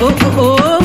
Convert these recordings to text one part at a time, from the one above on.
哦哦哦。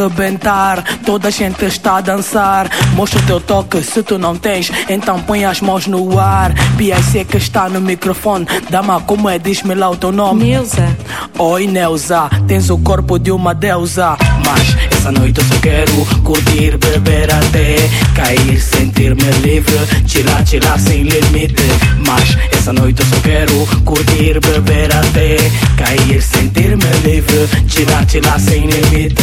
Arrebentar, toda a gente está a dançar. Mostra o teu toque, se tu não tens, então põe as mãos no ar. PIC que está no microfone, dama, como é? Diz-me lá o teu nome. Neuza. Oi, Neuza, tens o corpo de uma deusa. Mas essa noite eu só quero curtir, beber até cair, sentir-me livre, tirar, tirar sem limite. Mas essa noite eu só quero curtir, beber até cair, sentir-me livre, tirar, tirar sem limite.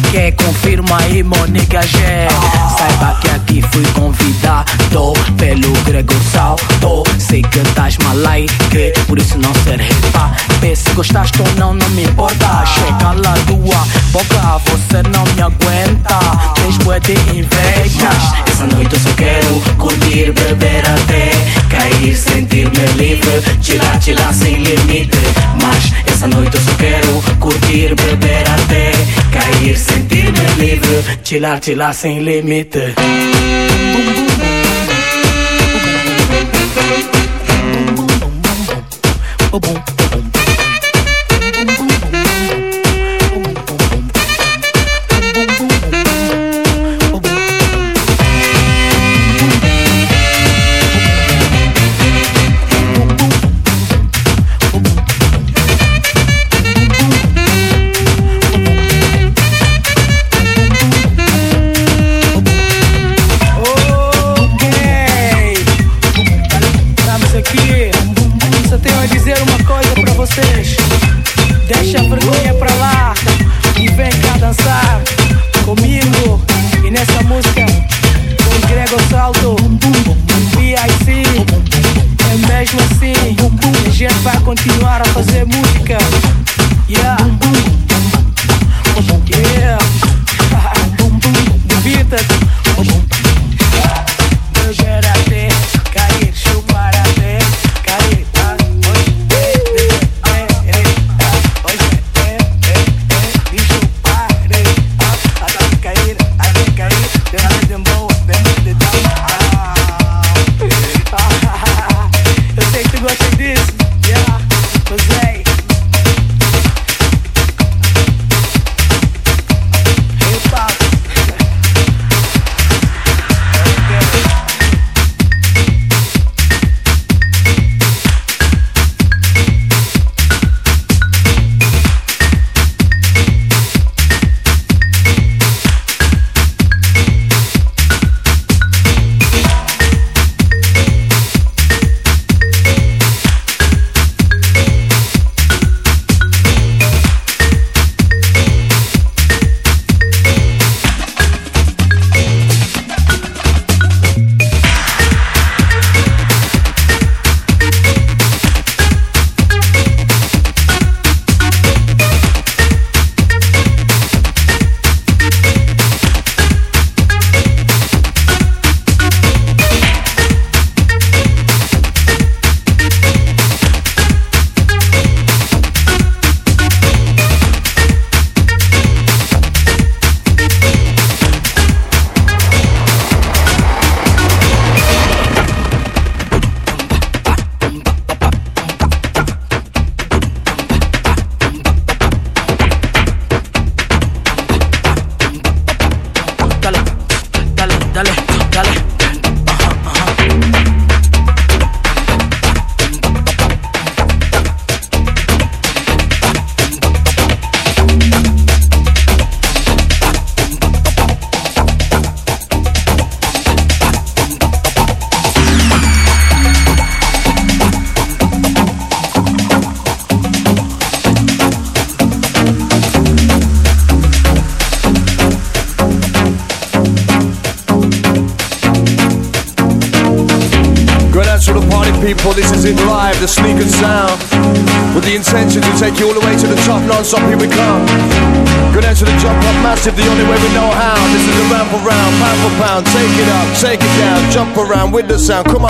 G, confirma aí, Mônica G. Saiba que aqui fui convidado pelo Gregor Salto. Sei que estás malai, que por isso não ser ripa. Vê se gostaste ou não, não me importa. Chega lá tua boca, você não me aguenta. Tens bué de invejas. Essa noite eu só quero curtir, beber até cair, sentir-me livre. Tirar, tirar sem limite. Mas essa noite eu só quero curtir, beber até cair, sentir-me livre. Tirar, tirar sem limite. Sound. Come on.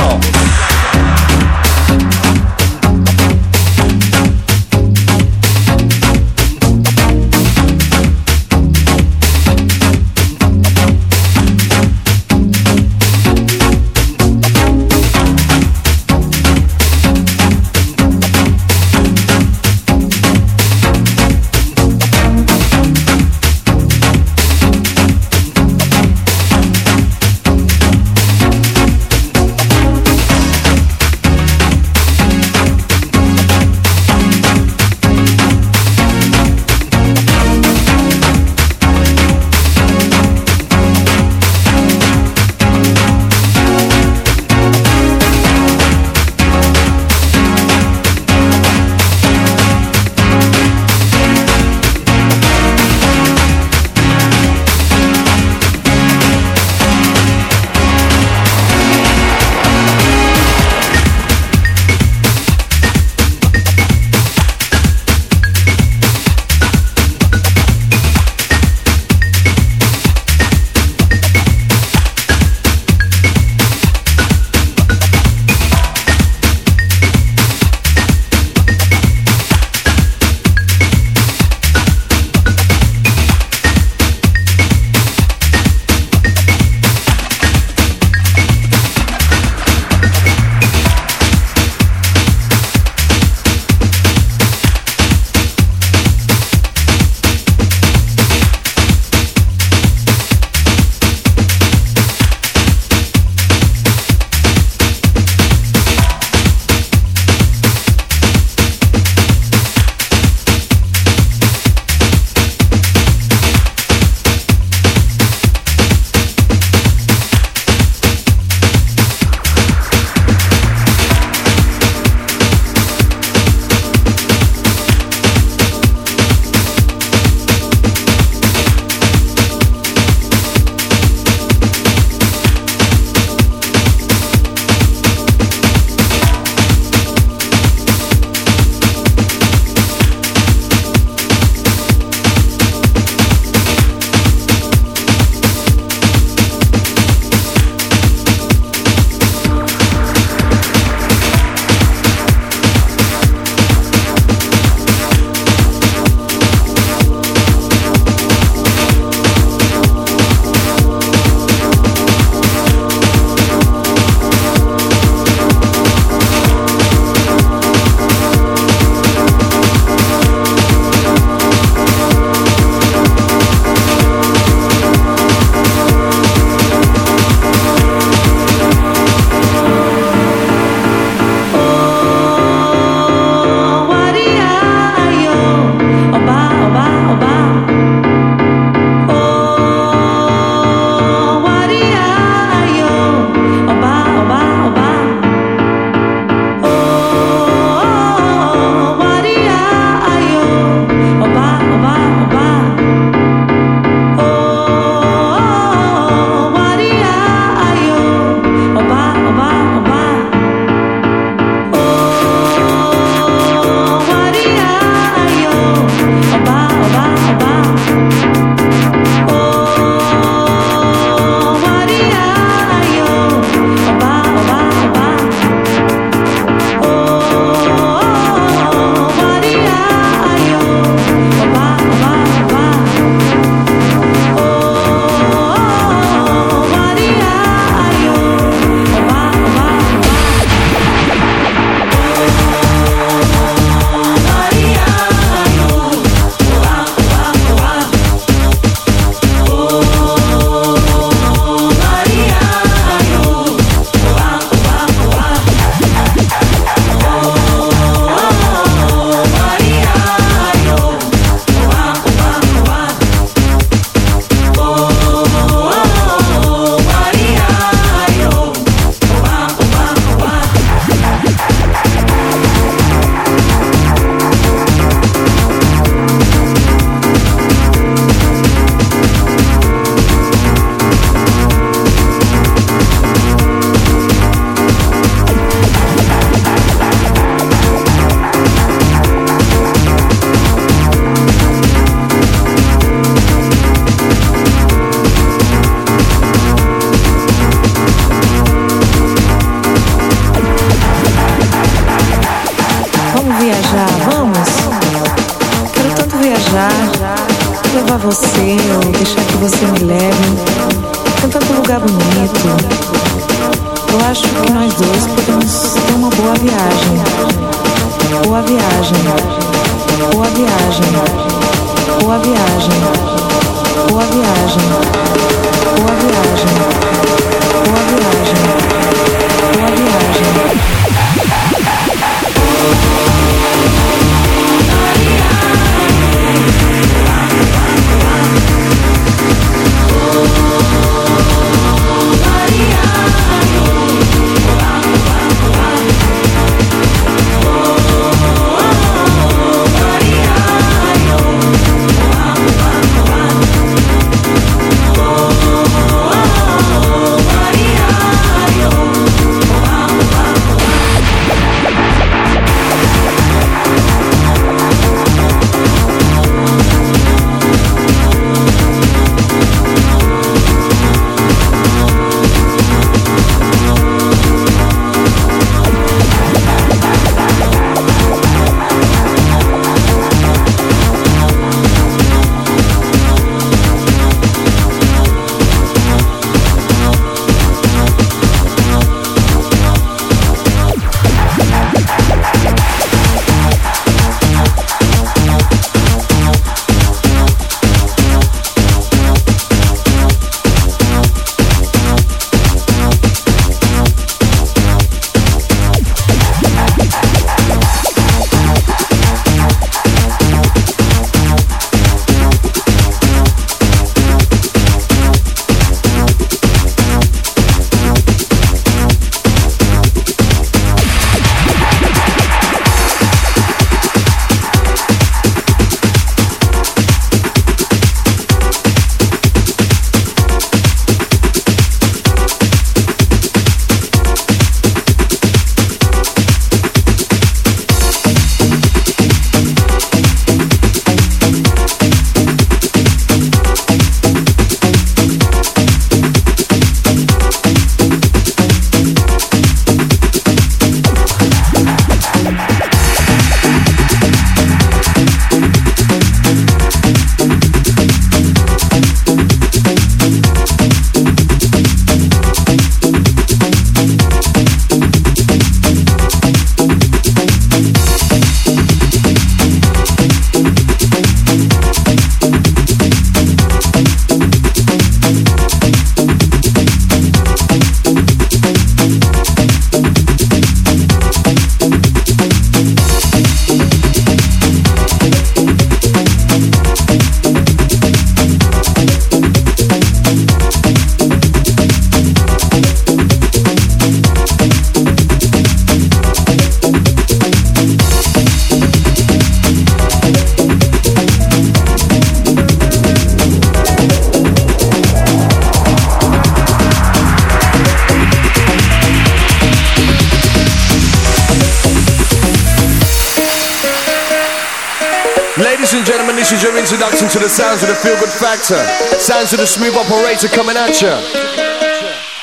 Sounds of the feel good factor. Sounds of the smooth operator coming at ya.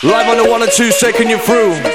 Live on the one or two second shaking you through.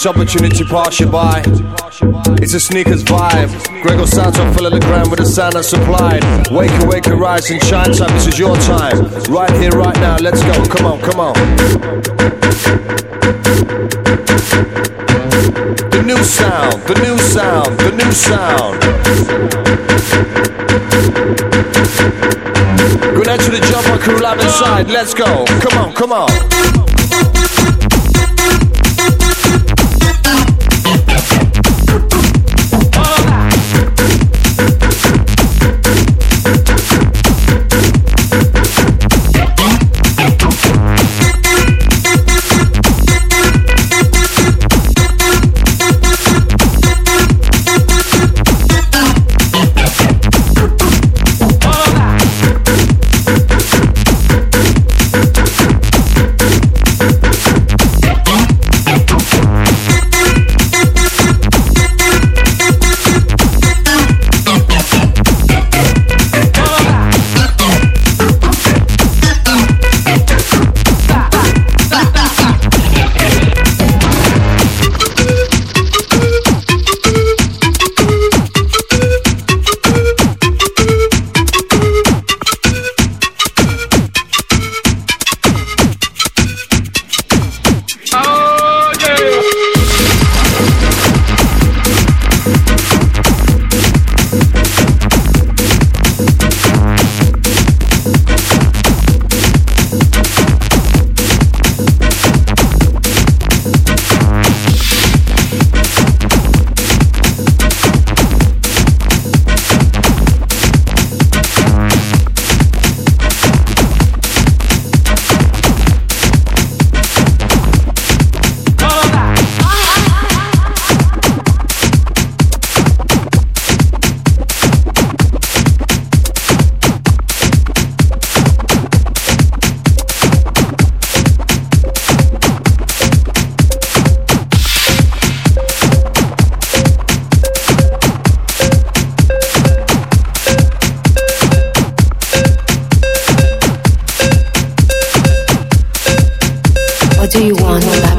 This opportunity pass you by. It's a sneakers vibe. Gregor on the ground with the sound that's supplied. Wake, awake, rise and shine time. This is your time. Right here, right now. Let's go. Come on, come on. The new sound, the new sound, the new sound. Night to the jumper crew live inside. Let's go. Come on, come on. do you want?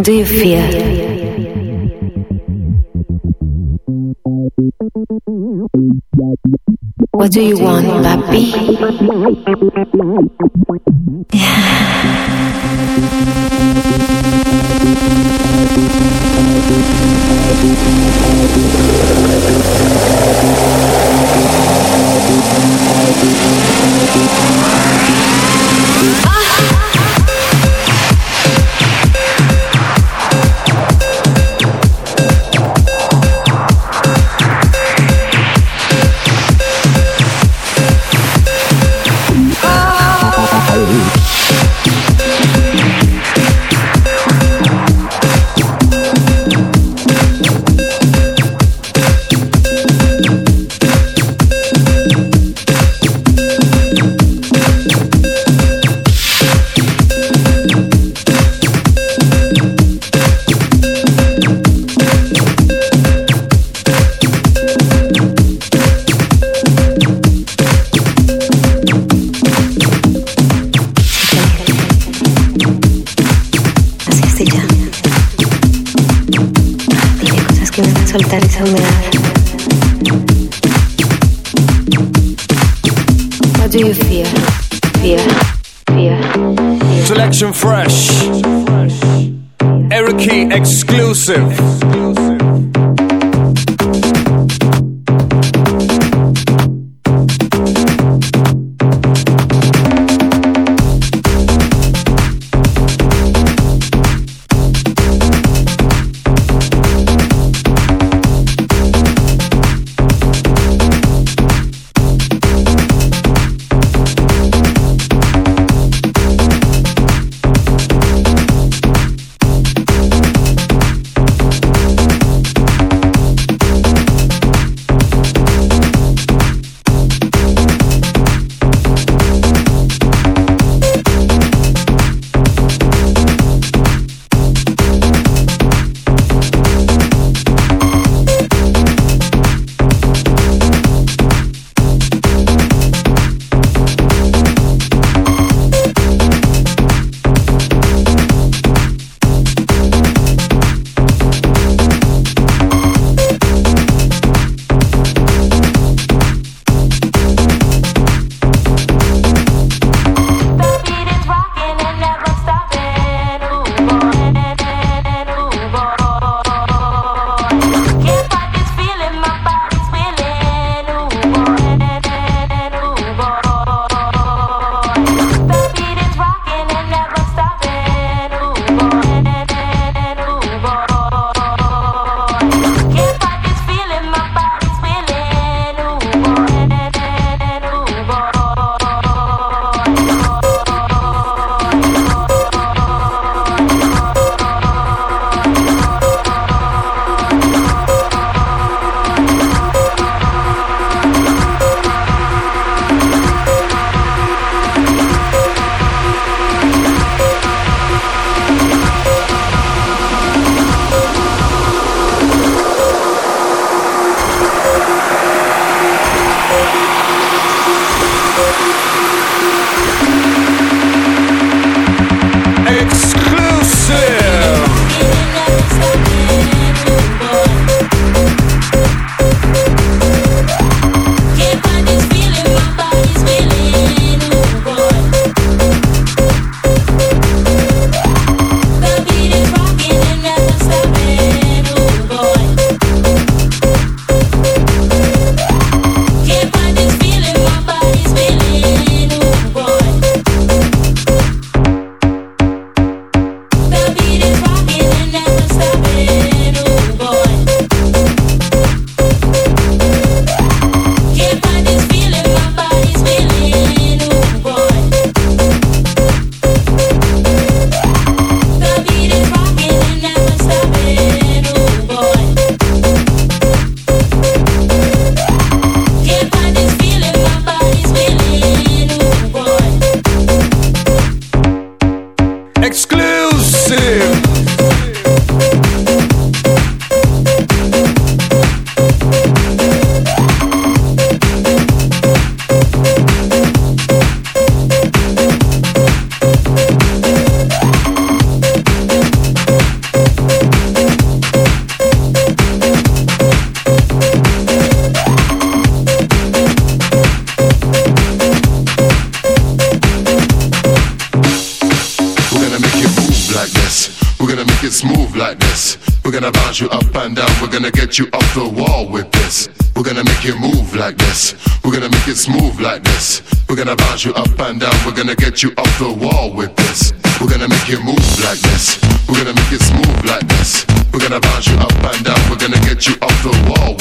What do you fear? What do you want, puppy? ah! You up and down, we're gonna get you off the wall with this. We're gonna make you move like this. We're gonna make it smooth like this. We're gonna bounce you up and down, we're gonna get you off the wall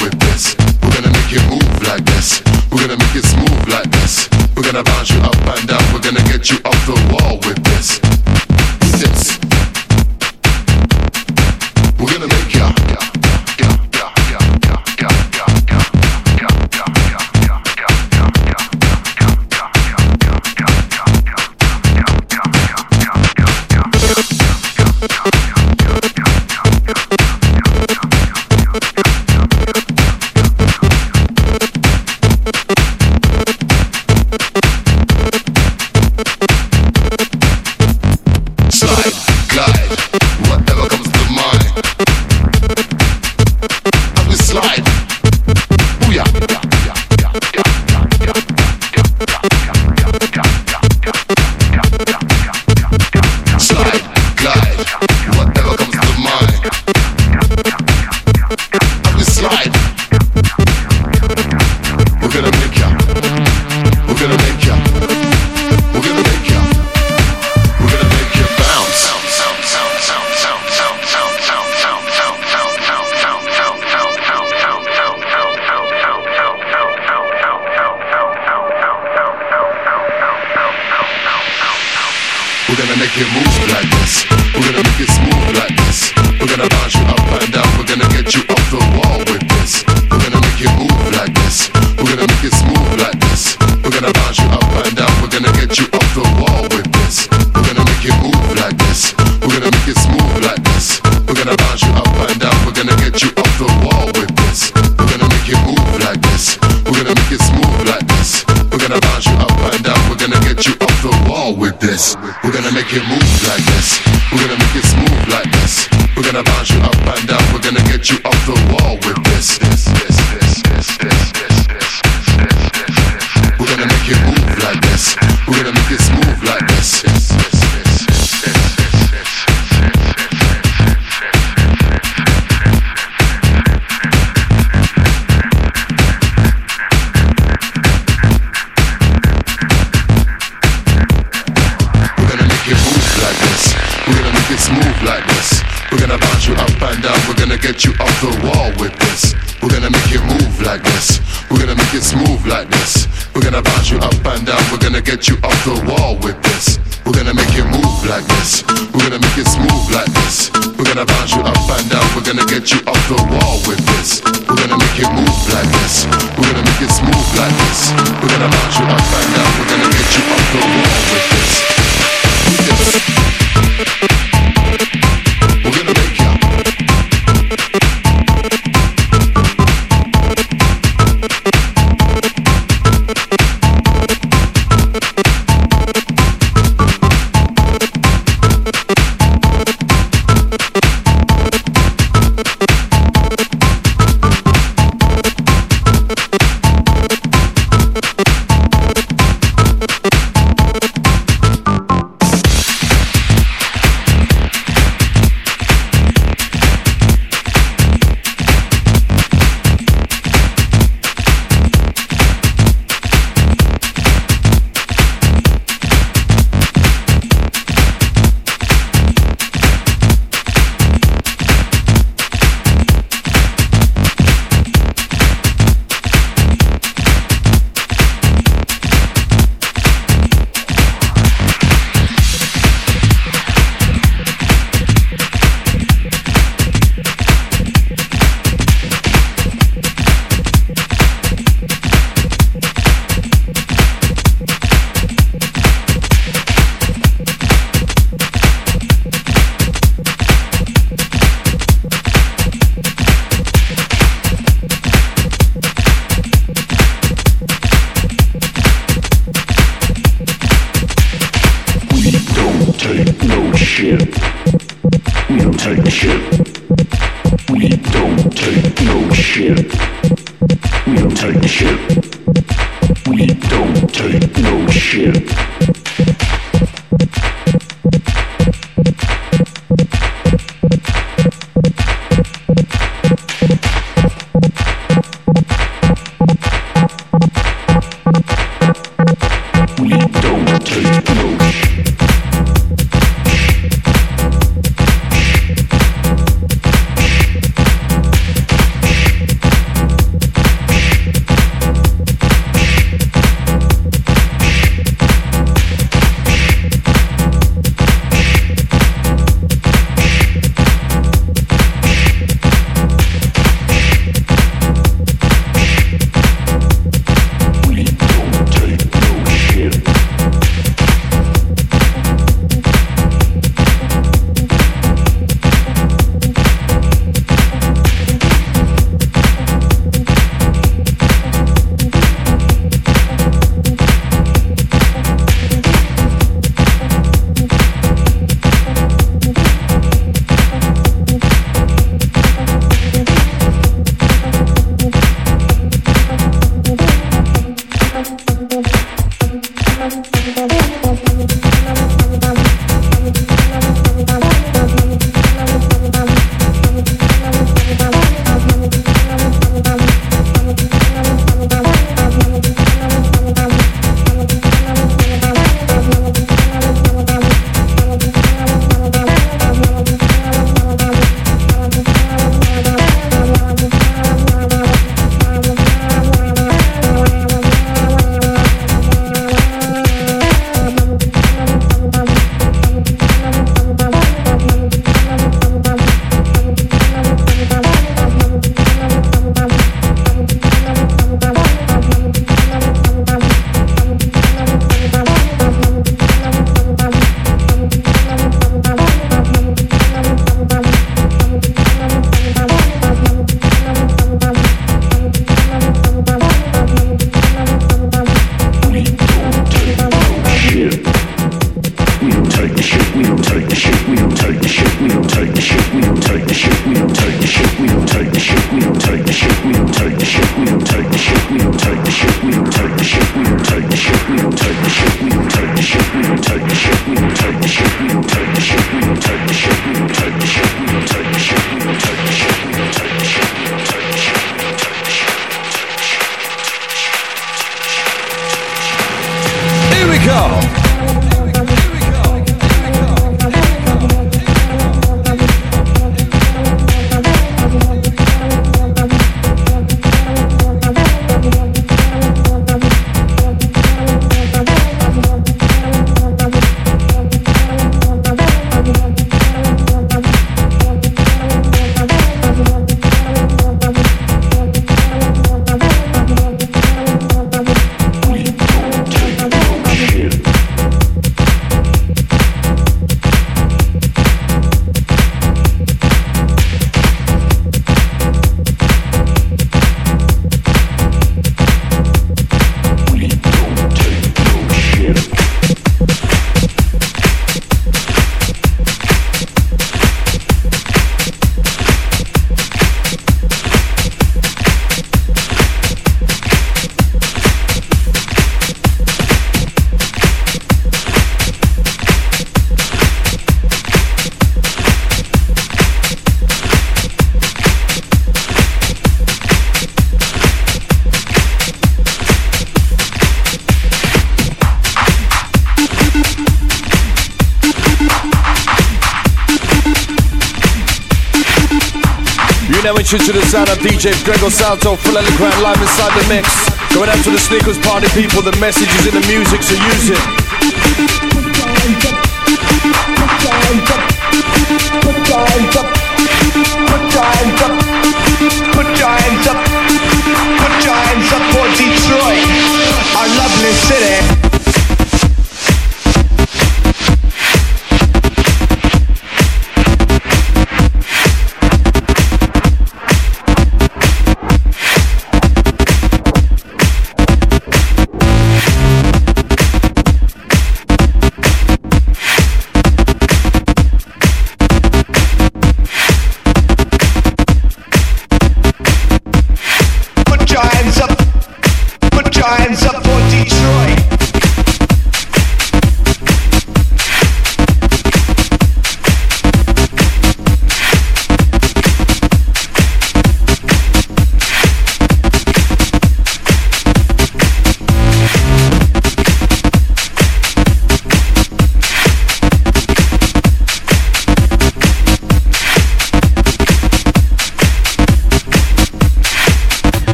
We're gonna make you move like this. We're gonna make it smooth like this. We're gonna bounce you up and down. We're gonna get you off the wall with this. We're gonna make you move like this. We're gonna make it smooth like this. We're gonna bounce you up and down. We're gonna get you off the wall. take no shit. We don't take shit. We don't take no shit. Papi? to the sound of DJ Gregor Salto, full eloquent live inside the mix. Going out to the sneakers party people, the message is in the music, so use it. Put your hands up. Put your hands up. Put your hands up. Put your hands up for Detroit, our lovely city.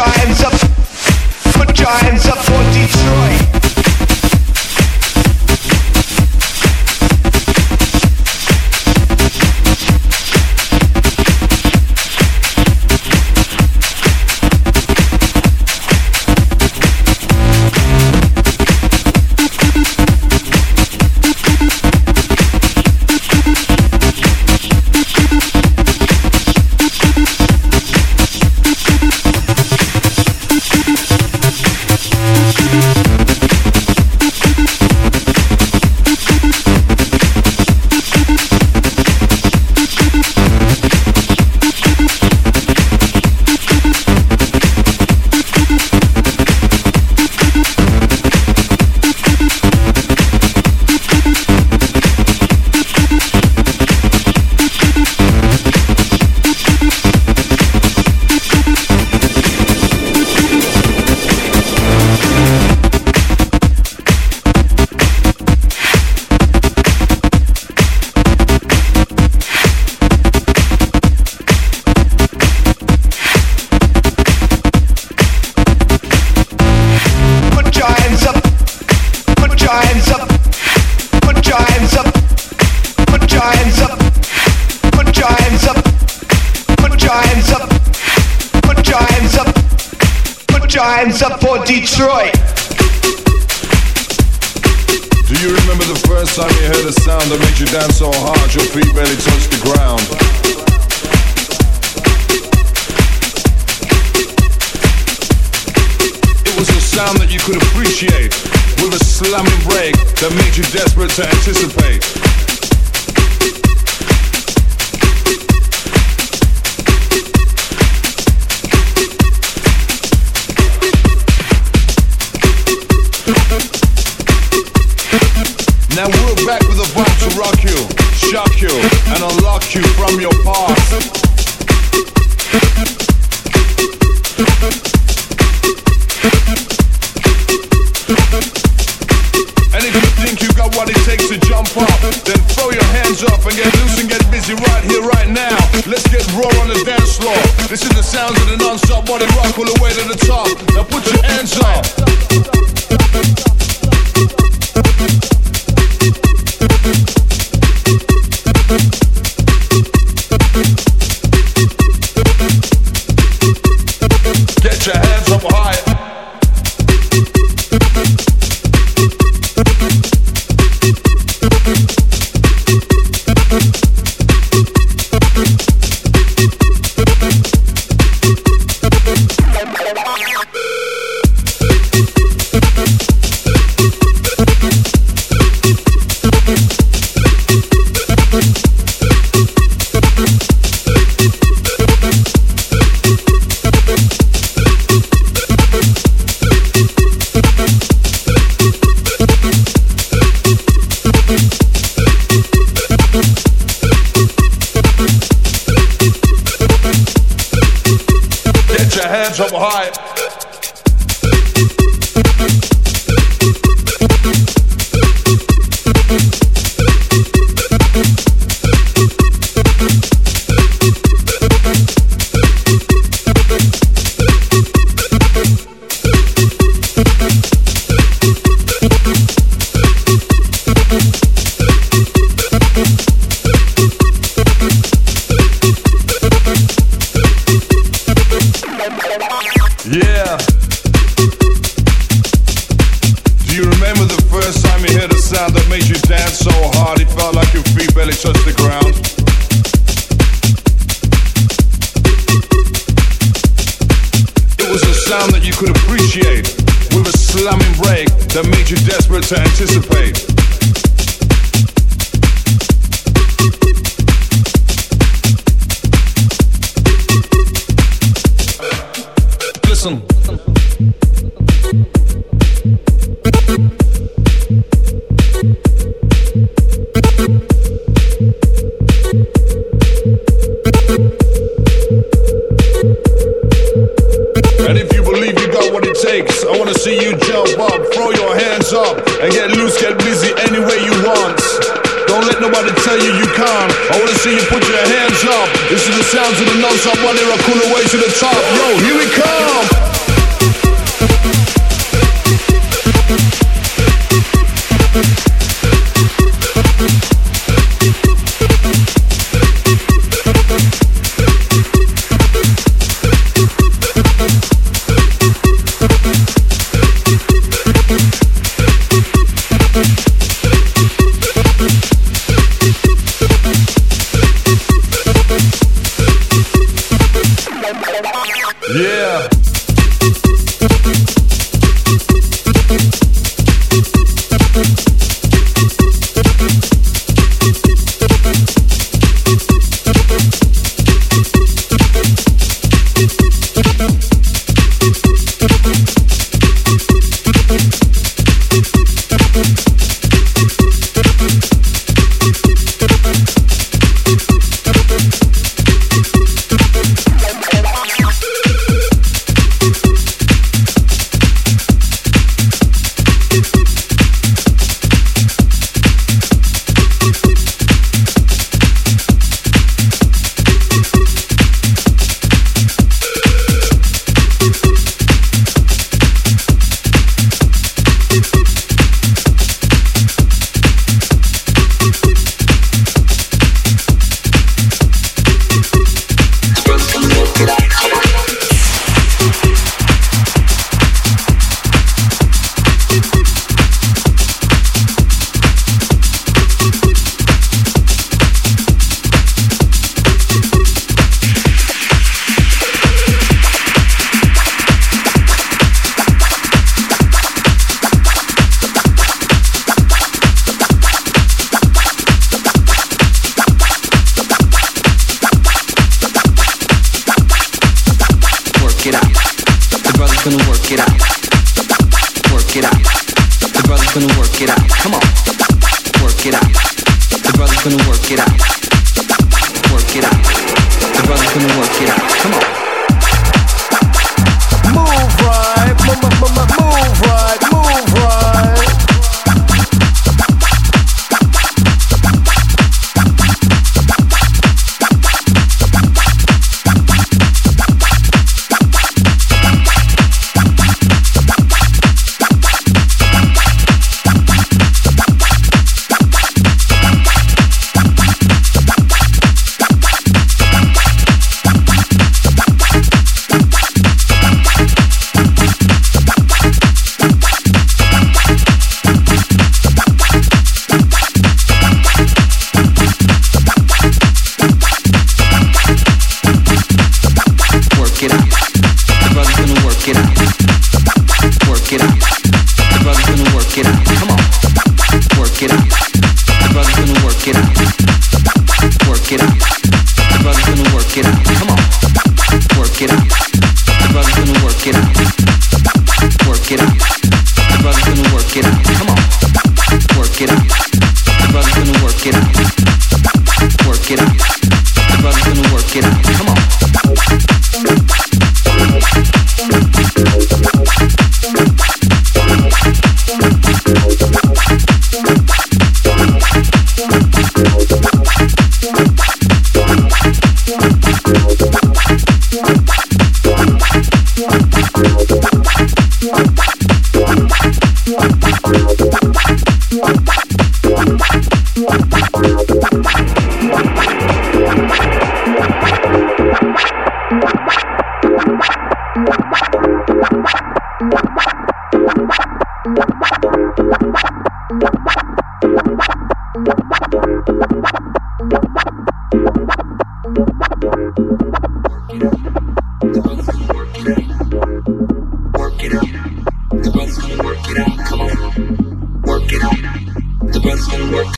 Detroit.